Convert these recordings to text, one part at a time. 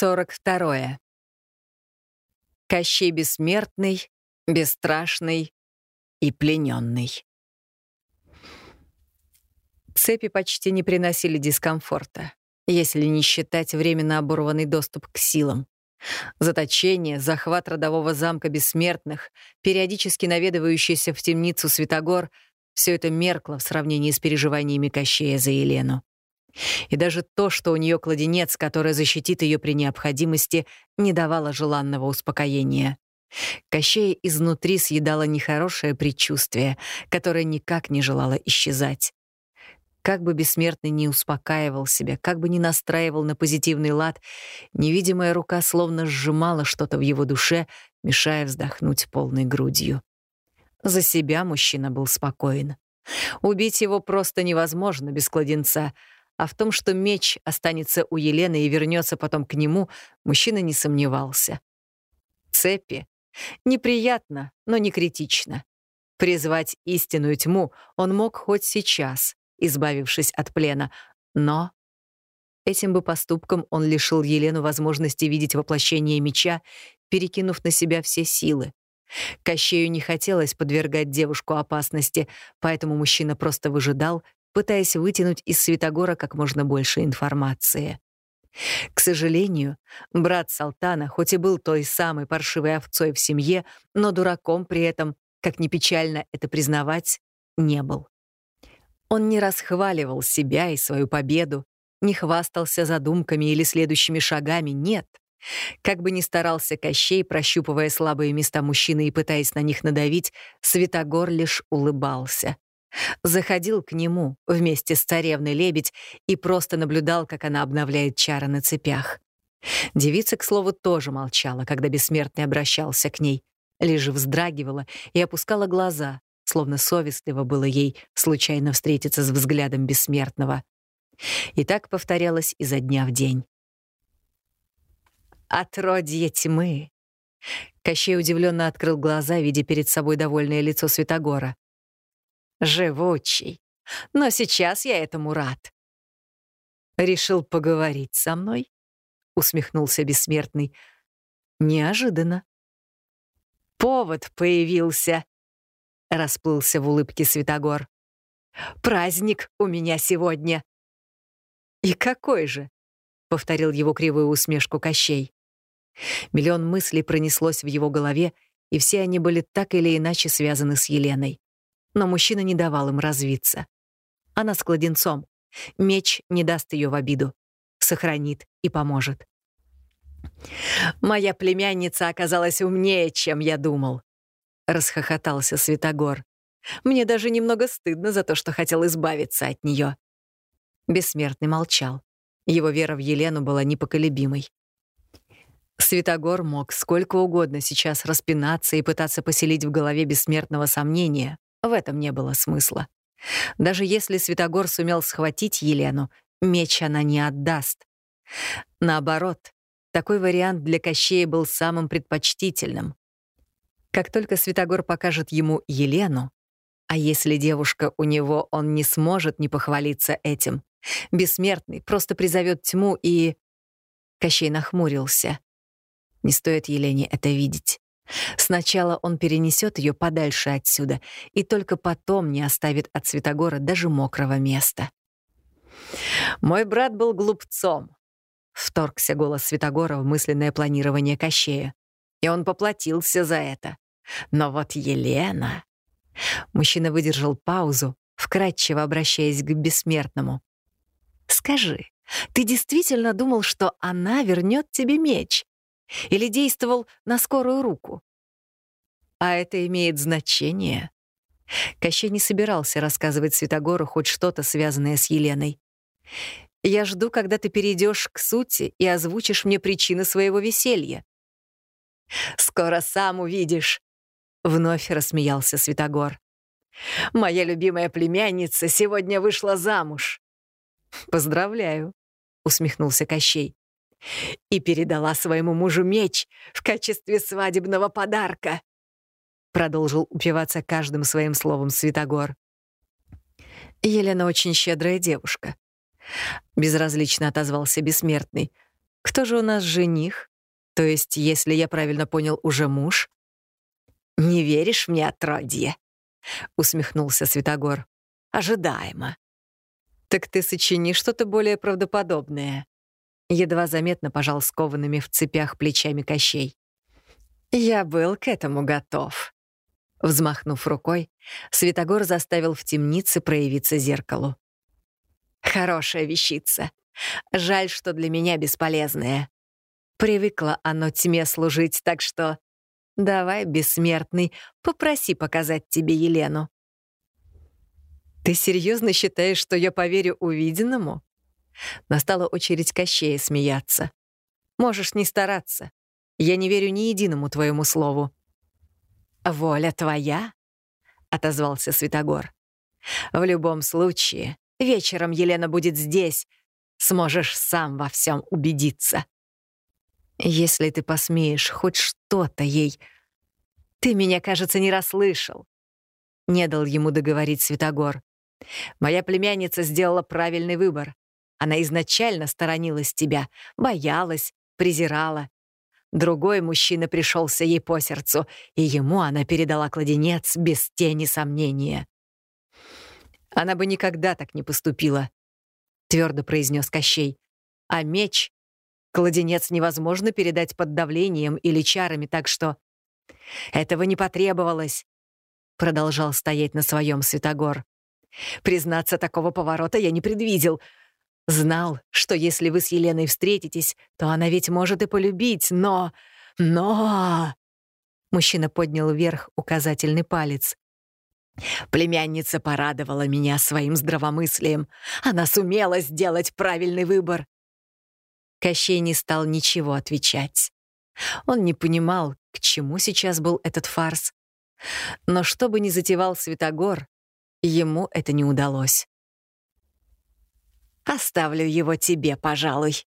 42. Кощей бессмертный, бесстрашный и плененный. Цепи почти не приносили дискомфорта, если не считать временно оборванный доступ к силам. Заточение, захват родового замка бессмертных, периодически наведывающийся в темницу Святогор — все это меркло в сравнении с переживаниями Кощея за Елену. И даже то, что у нее кладенец, который защитит ее при необходимости, не давало желанного успокоения. Кощея изнутри съедало нехорошее предчувствие, которое никак не желало исчезать. Как бы бессмертный не успокаивал себя, как бы не настраивал на позитивный лад, невидимая рука словно сжимала что-то в его душе, мешая вздохнуть полной грудью. За себя мужчина был спокоен. Убить его просто невозможно без кладенца — а в том, что меч останется у Елены и вернется потом к нему, мужчина не сомневался. Цепи. Неприятно, но не критично. Призвать истинную тьму он мог хоть сейчас, избавившись от плена, но этим бы поступком он лишил Елену возможности видеть воплощение меча, перекинув на себя все силы. Кощею не хотелось подвергать девушку опасности, поэтому мужчина просто выжидал, пытаясь вытянуть из Святогора как можно больше информации. К сожалению, брат Салтана, хоть и был той самой паршивой овцой в семье, но дураком при этом, как ни печально это признавать, не был. Он не расхваливал себя и свою победу, не хвастался задумками или следующими шагами, нет. Как бы ни старался Кощей, прощупывая слабые места мужчины и пытаясь на них надавить, Святогор лишь улыбался. Заходил к нему вместе с царевной лебедь и просто наблюдал, как она обновляет чары на цепях. Девица, к слову, тоже молчала, когда бессмертный обращался к ней, лишь вздрагивала и опускала глаза, словно совестливо было ей случайно встретиться с взглядом бессмертного. И так повторялось изо дня в день. «Отродье тьмы!» Кощей удивленно открыл глаза, видя перед собой довольное лицо Святогора живучий. Но сейчас я этому рад. Решил поговорить со мной? Усмехнулся бессмертный. Неожиданно. Повод появился. Расплылся в улыбке Святогор. Праздник у меня сегодня. И какой же? Повторил его кривую усмешку Кощей. Миллион мыслей пронеслось в его голове, и все они были так или иначе связаны с Еленой но мужчина не давал им развиться. Она с кладенцом. Меч не даст ее в обиду. Сохранит и поможет. «Моя племянница оказалась умнее, чем я думал», — расхохотался Святогор. «Мне даже немного стыдно за то, что хотел избавиться от нее». Бессмертный молчал. Его вера в Елену была непоколебимой. Святогор мог сколько угодно сейчас распинаться и пытаться поселить в голове бессмертного сомнения, в этом не было смысла. Даже если Святогор сумел схватить Елену, меч она не отдаст. Наоборот, такой вариант для Кощея был самым предпочтительным. Как только Святогор покажет ему Елену, а если девушка у него, он не сможет не похвалиться этим. Бессмертный просто призовет тьму и... Кощей нахмурился. Не стоит Елене это видеть. Сначала он перенесет ее подальше отсюда и только потом не оставит от Святогора даже мокрого места. «Мой брат был глупцом», — вторгся голос Святогора в мысленное планирование Кощея. И он поплатился за это. Но вот Елена... Мужчина выдержал паузу, вкратчиво обращаясь к бессмертному. «Скажи, ты действительно думал, что она вернет тебе меч? Или действовал на скорую руку? А это имеет значение. Кощей не собирался рассказывать Святогору хоть что-то, связанное с Еленой. «Я жду, когда ты перейдешь к сути и озвучишь мне причины своего веселья». «Скоро сам увидишь», — вновь рассмеялся Святогор. «Моя любимая племянница сегодня вышла замуж». «Поздравляю», — усмехнулся Кощей и передала своему мужу меч в качестве свадебного подарка. Продолжил упиваться каждым своим словом Святогор. Елена очень щедрая девушка. Безразлично отозвался бессмертный. Кто же у нас жених? То есть, если я правильно понял, уже муж? Не веришь мне, отродье? Усмехнулся Святогор. Ожидаемо. Так ты сочини что-то более правдоподобное. Едва заметно пожал скованными в цепях плечами Кощей. Я был к этому готов. Взмахнув рукой, Святогор заставил в темнице проявиться зеркалу. Хорошая вещица. Жаль, что для меня бесполезная. Привыкло оно тьме служить, так что... Давай, бессмертный, попроси показать тебе Елену. Ты серьезно считаешь, что я поверю увиденному? Настала очередь Кощея смеяться. Можешь не стараться. Я не верю ни единому твоему слову. «Воля твоя?» — отозвался Святогор. «В любом случае, вечером Елена будет здесь. Сможешь сам во всем убедиться. Если ты посмеешь хоть что-то ей... Ты меня, кажется, не расслышал». Не дал ему договорить Святогор. «Моя племянница сделала правильный выбор. Она изначально сторонилась тебя, боялась, презирала. Другой мужчина пришелся ей по сердцу, и ему она передала кладенец без тени сомнения. «Она бы никогда так не поступила», — твердо произнес Кощей. «А меч? Кладенец невозможно передать под давлением или чарами, так что...» «Этого не потребовалось», — продолжал стоять на своем Святогор. «Признаться, такого поворота я не предвидел. Знал, что если вы с Еленой встретитесь, то она ведь может и полюбить, но... Но... Мужчина поднял вверх указательный палец. Племянница порадовала меня своим здравомыслием. Она сумела сделать правильный выбор. Кощей не стал ничего отвечать. Он не понимал, к чему сейчас был этот фарс. Но что бы ни затевал Святогор, ему это не удалось. Оставлю его тебе, пожалуй.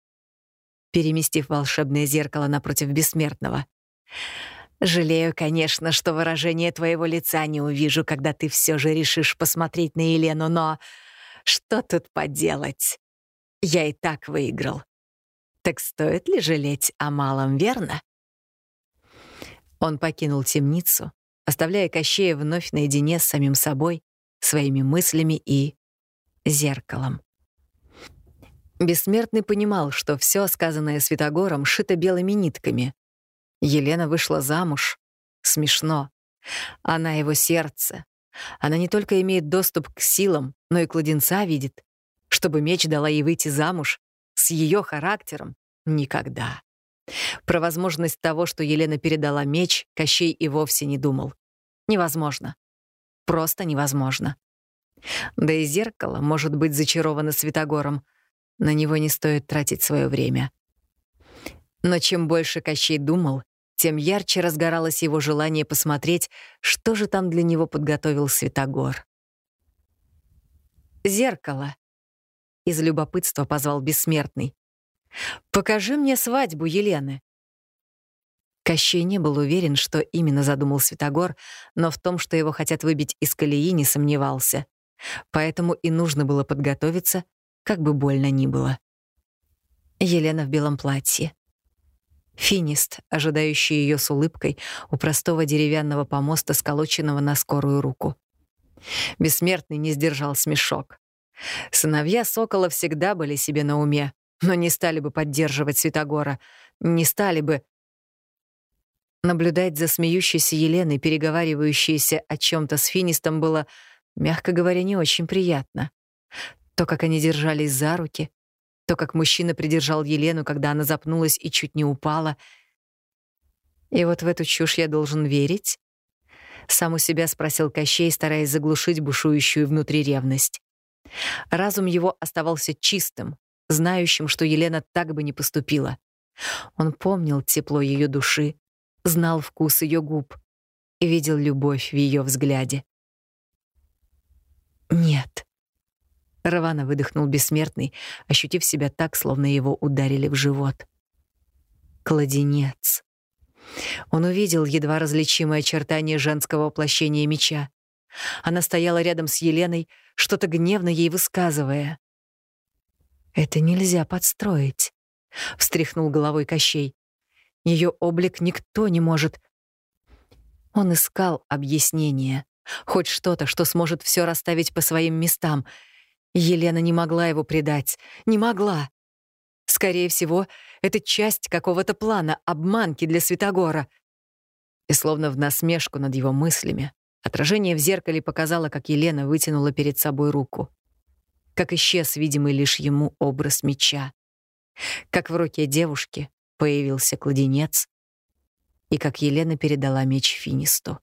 Переместив волшебное зеркало напротив бессмертного. Жалею, конечно, что выражение твоего лица не увижу, когда ты все же решишь посмотреть на Елену, но что тут поделать? Я и так выиграл. Так стоит ли жалеть о малом, верно? Он покинул темницу, оставляя Кощея вновь наедине с самим собой, своими мыслями и зеркалом. Бессмертный понимал, что все сказанное Святогором шито белыми нитками. Елена вышла замуж. Смешно. Она его сердце. Она не только имеет доступ к силам, но и кладенца видит. Чтобы меч дала ей выйти замуж, с ее характером — никогда. Про возможность того, что Елена передала меч, Кощей и вовсе не думал. Невозможно. Просто невозможно. Да и зеркало может быть зачаровано Святогором — на него не стоит тратить свое время. Но чем больше Кощей думал, тем ярче разгоралось его желание посмотреть, что же там для него подготовил Святогор. «Зеркало!» — из любопытства позвал Бессмертный. «Покажи мне свадьбу Елены». Кощей не был уверен, что именно задумал Святогор, но в том, что его хотят выбить из колеи, не сомневался. Поэтому и нужно было подготовиться как бы больно ни было. Елена в белом платье. Финист, ожидающий ее с улыбкой у простого деревянного помоста, сколоченного на скорую руку. Бессмертный не сдержал смешок. Сыновья Сокола всегда были себе на уме, но не стали бы поддерживать Святогора, не стали бы... Наблюдать за смеющейся Еленой, переговаривающейся о чем то с Финистом, было, мягко говоря, не очень приятно. То, как они держались за руки, то, как мужчина придержал Елену, когда она запнулась и чуть не упала. И вот в эту чушь я должен верить? Сам у себя спросил Кощей, стараясь заглушить бушующую внутри ревность. Разум его оставался чистым, знающим, что Елена так бы не поступила. Он помнил тепло ее души, знал вкус ее губ и видел любовь в ее взгляде. Нет. Рвано выдохнул бессмертный, ощутив себя так, словно его ударили в живот. Кладенец. Он увидел едва различимое очертание женского воплощения меча. Она стояла рядом с Еленой, что-то гневно ей высказывая. «Это нельзя подстроить», — встряхнул головой Кощей. Ее облик никто не может. Он искал объяснение, хоть что-то, что сможет все расставить по своим местам. Елена не могла его предать, не могла. Скорее всего, это часть какого-то плана, обманки для Святогора. И словно в насмешку над его мыслями, отражение в зеркале показало, как Елена вытянула перед собой руку. Как исчез видимый лишь ему образ меча. Как в руке девушки появился кладенец, и как Елена передала меч Финисту.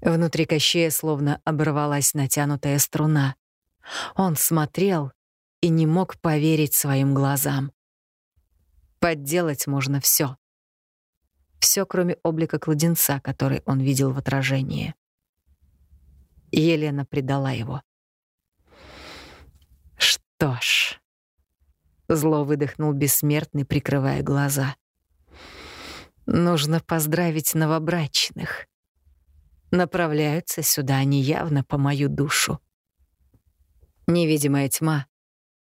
Внутри Кощея словно оборвалась натянутая струна. Он смотрел и не мог поверить своим глазам. Подделать можно все. Все, кроме облика кладенца, который он видел в отражении. Елена предала его. Что ж, зло выдохнул бессмертный, прикрывая глаза. Нужно поздравить новобрачных. Направляются сюда они явно по мою душу. Невидимая тьма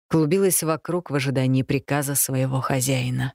клубилась вокруг в ожидании приказа своего хозяина.